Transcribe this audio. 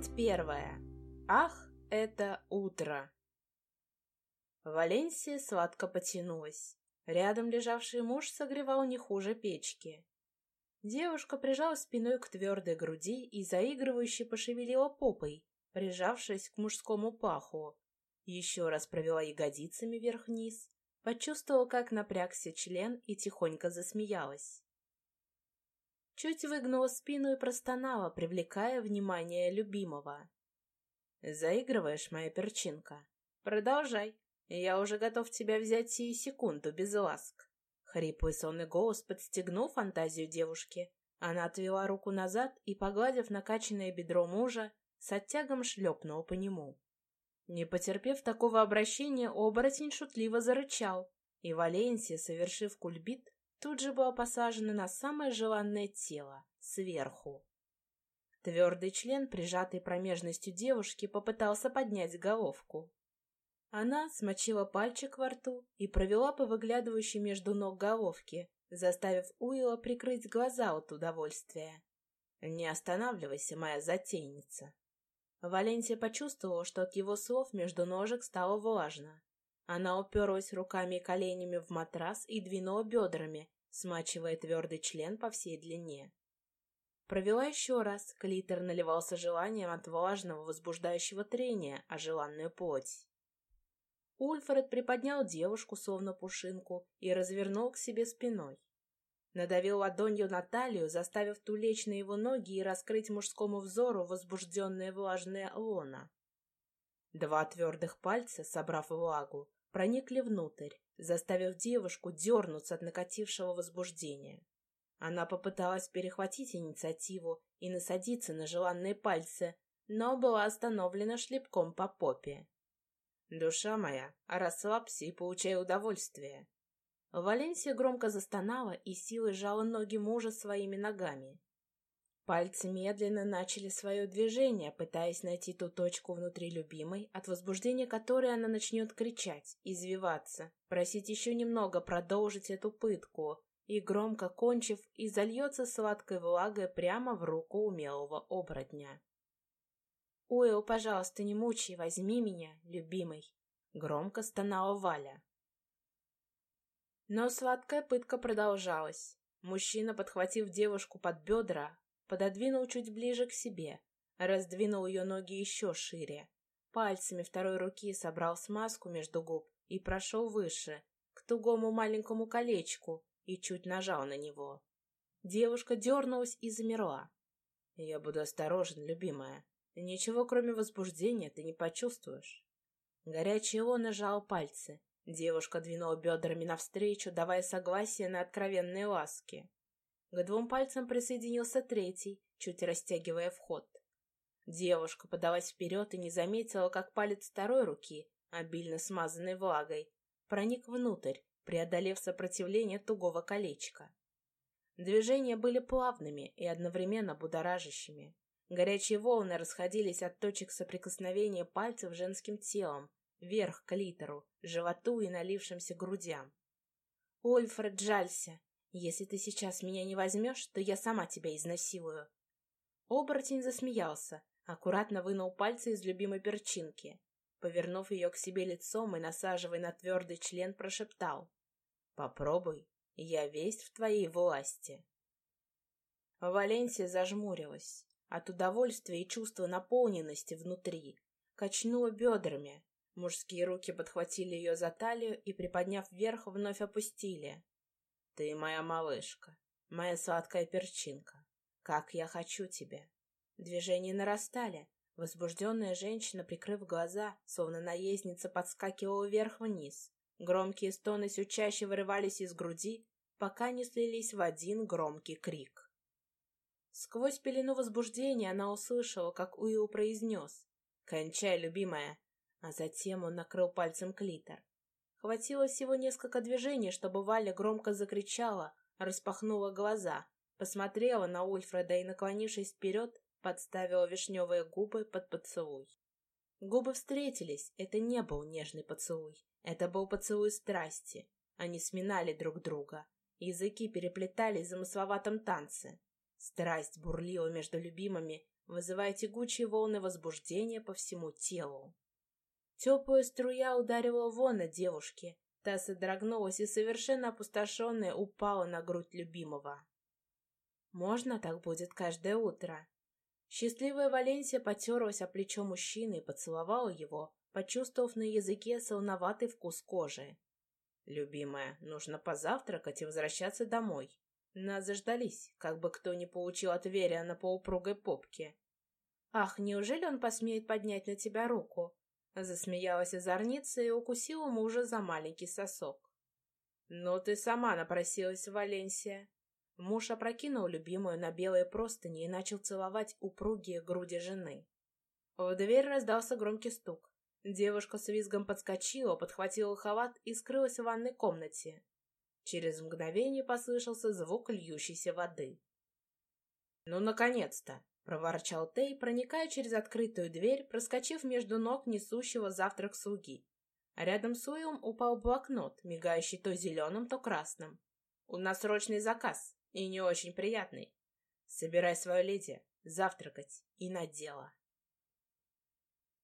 Двадцать первое. Ах, это утро! Валенсия сладко потянулась. Рядом лежавший муж согревал не хуже печки. Девушка прижала спиной к твердой груди и заигрывающе пошевелила попой, прижавшись к мужскому паху. Еще раз провела ягодицами вверх-вниз, почувствовала, как напрягся член и тихонько засмеялась. Чуть выгнула спину и простонала, привлекая внимание любимого. «Заигрываешь, моя перчинка? Продолжай. Я уже готов тебя взять сию секунду, без ласк». Хриплый сонный голос подстегнул фантазию девушки. Она отвела руку назад и, погладив накачанное бедро мужа, с оттягом шлепнула по нему. Не потерпев такого обращения, оборотень шутливо зарычал, и Валенсия, совершив кульбит, тут же была посажена на самое желанное тело, сверху. Твердый член, прижатый промежностью девушки, попытался поднять головку. Она смочила пальчик во рту и провела по выглядывающей между ног головке, заставив Уилла прикрыть глаза от удовольствия. «Не останавливайся, моя затейница!» Валенсия почувствовала, что от его слов между ножек стало влажно. Она уперлась руками и коленями в матрас и двинула бедрами, смачивая твердый член по всей длине. Провела еще раз, клитор наливался желанием от влажного возбуждающего трения о желанную плоть. Ульфред приподнял девушку, словно пушинку, и развернул к себе спиной. Надавил ладонью на талию, заставив ту лечь на его ноги и раскрыть мужскому взору возбужденное влажное лоно. Два твердых пальца, собрав влагу, проникли внутрь, заставив девушку дернуться от накатившего возбуждения. Она попыталась перехватить инициативу и насадиться на желанные пальцы, но была остановлена шлепком по попе. «Душа моя, расслабься и получай удовольствие». Валенсия громко застонала и силой сжала ноги мужа своими ногами. Пальцы медленно начали свое движение, пытаясь найти ту точку внутри любимой, от возбуждения которой она начнет кричать, извиваться, просить еще немного продолжить эту пытку, и, громко кончив, и зальется сладкой влагой прямо в руку умелого оборотня. «Уилл, пожалуйста, не мучай, возьми меня, любимый!» — громко стонала Валя. Но сладкая пытка продолжалась. Мужчина, подхватив девушку под бедра, пододвинул чуть ближе к себе, раздвинул ее ноги еще шире. Пальцами второй руки собрал смазку между губ и прошел выше, к тугому маленькому колечку, и чуть нажал на него. Девушка дернулась и замерла. «Я буду осторожен, любимая. Ничего, кроме возбуждения, ты не почувствуешь». Горячий он нажал пальцы. Девушка двинула бедрами навстречу, давая согласие на откровенные ласки. К двум пальцам присоединился третий, чуть растягивая вход. Девушка подалась вперед и не заметила, как палец второй руки, обильно смазанный влагой, проник внутрь, преодолев сопротивление тугого колечка. Движения были плавными и одновременно будоражащими. Горячие волны расходились от точек соприкосновения пальцев женским телом, вверх к литеру, животу и налившимся грудям. «Ольфред, жалься! Если ты сейчас меня не возьмешь, то я сама тебя изнасилую. Оборотень засмеялся, аккуратно вынул пальцы из любимой перчинки. Повернув ее к себе лицом и насаживая на твердый член, прошептал. «Попробуй, я весь в твоей власти». Валенсия зажмурилась. От удовольствия и чувства наполненности внутри. Качнула бедрами. Мужские руки подхватили ее за талию и, приподняв вверх, вновь опустили. Ты моя малышка, моя сладкая перчинка. Как я хочу тебя. Движения нарастали. Возбужденная женщина, прикрыв глаза, словно наездница, подскакивала вверх-вниз. Громкие стоны все чаще вырывались из груди, пока не слились в один громкий крик. Сквозь пелену возбуждения она услышала, как Уилл произнес «Кончай, любимая!» А затем он накрыл пальцем клитор. Хватило всего несколько движений, чтобы Валя громко закричала, распахнула глаза, посмотрела на Ульфреда и, наклонившись вперед, подставила вишневые губы под поцелуй. Губы встретились, это не был нежный поцелуй, это был поцелуй страсти. Они сминали друг друга, языки переплетались в замысловатом танце. Страсть бурлила между любимыми, вызывая тягучие волны возбуждения по всему телу. Теплая струя ударила вон от девушки, та содрогнулась и совершенно опустошенная упала на грудь любимого. Можно так будет каждое утро? Счастливая Валенсия потерлась о плечо мужчины и поцеловала его, почувствовав на языке солоноватый вкус кожи. «Любимая, нужно позавтракать и возвращаться домой. Нас заждались, как бы кто ни получил от Верия по упругой попке». «Ах, неужели он посмеет поднять на тебя руку?» Засмеялась озорница и укусила мужа за маленький сосок. «Ну ты сама напросилась, Валенсия!» Муж опрокинул любимую на белые простыни и начал целовать упругие груди жены. В дверь раздался громкий стук. Девушка с визгом подскочила, подхватила халат и скрылась в ванной комнате. Через мгновение послышался звук льющейся воды. «Ну, наконец-то!» — проворчал Тей, проникая через открытую дверь, проскочив между ног несущего завтрак слуги. А рядом с Уиллом упал блокнот, мигающий то зеленым, то красным. «У нас срочный заказ, и не очень приятный. Собирай свою леди, завтракать и на дело».